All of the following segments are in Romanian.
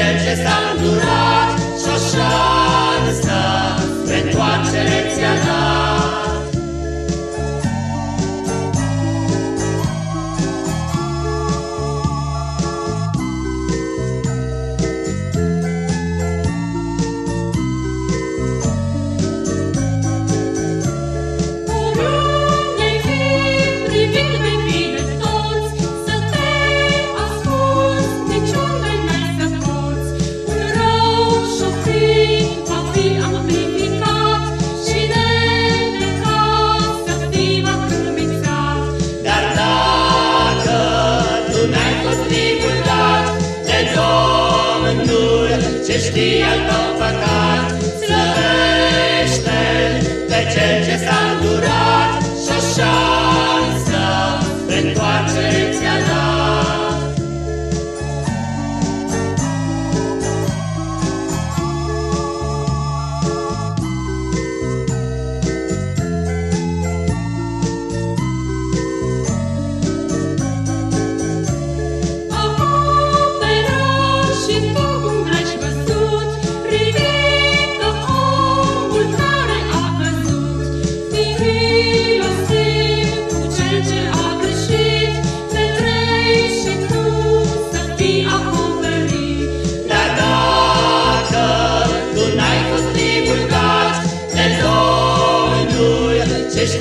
cel ce s-a îndurat și o șansă spre întoarcere ți-a dat. Sesti alto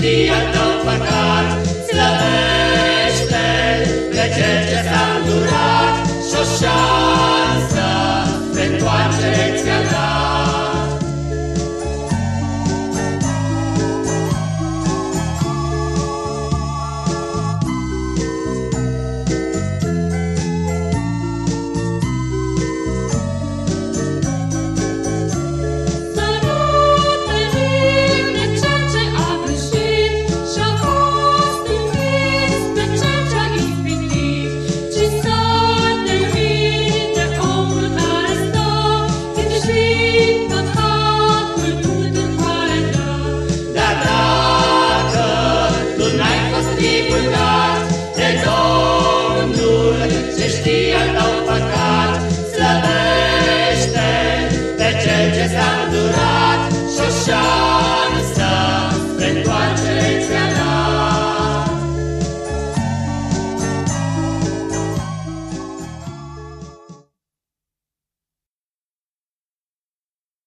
día no para